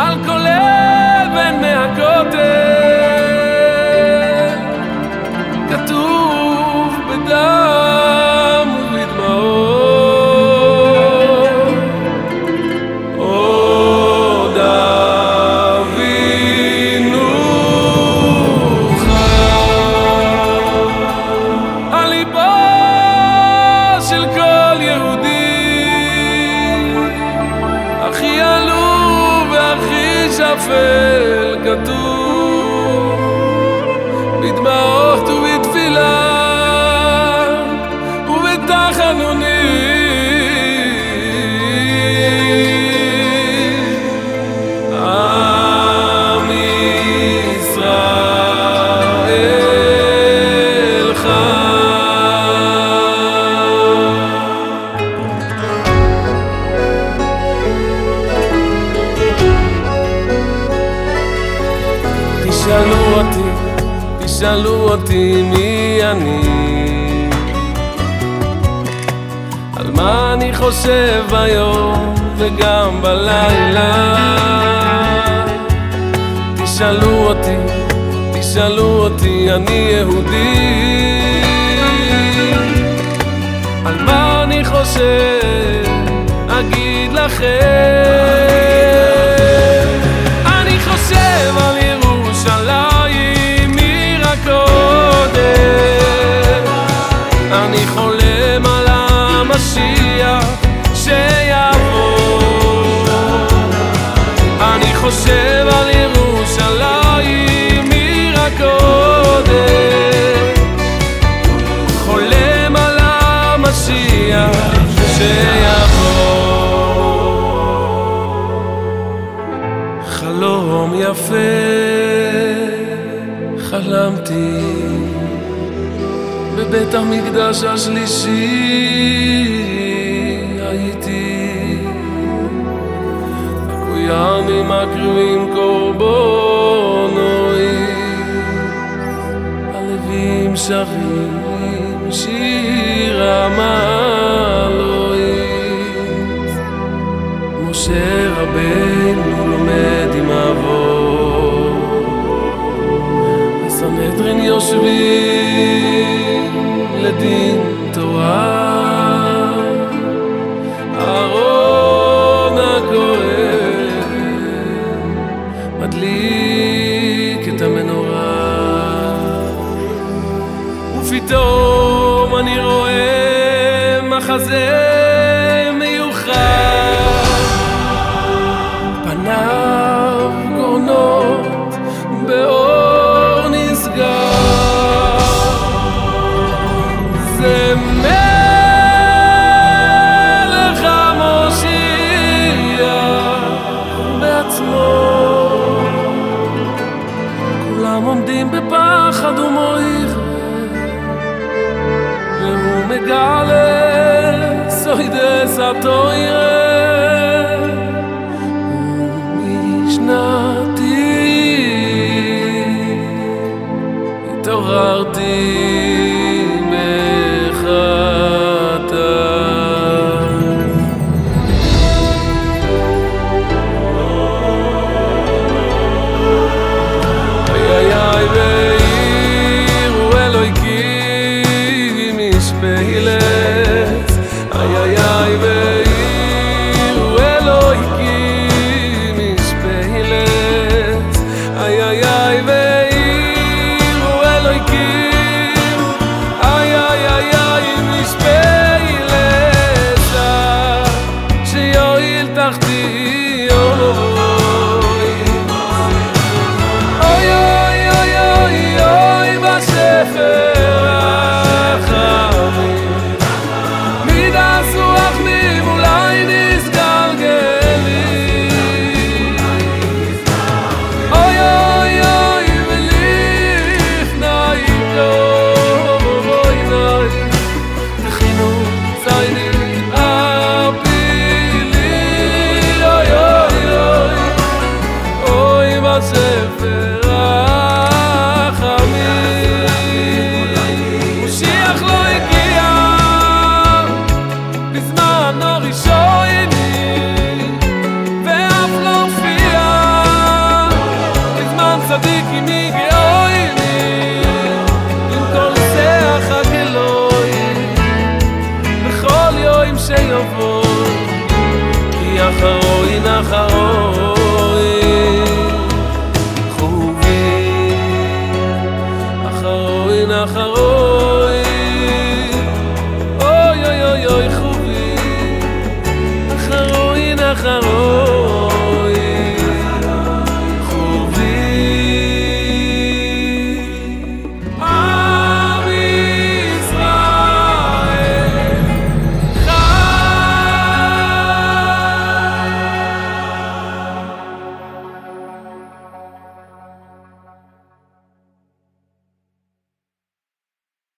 על כל אבן מהכותל. אותי, תשאלו אותי מי אני. על מה אני חושב היום וגם בלילה? תשאלו אותי, תשאלו אותי, אני יהודי. על מה אני חושב, אגיד לכם יפה חלמתי בבית המקדש השלישי הייתי הכויאנים מקריבים קורבנואים הלווים שרים שיר המעלואים משה רבנו לדין תורה. אהרון הכהן מדליק את המנורה. ופתאום אני רואה מחזה בפחד ומויך והוא מגלה סוידס התוירה ומשנתי התעוררתי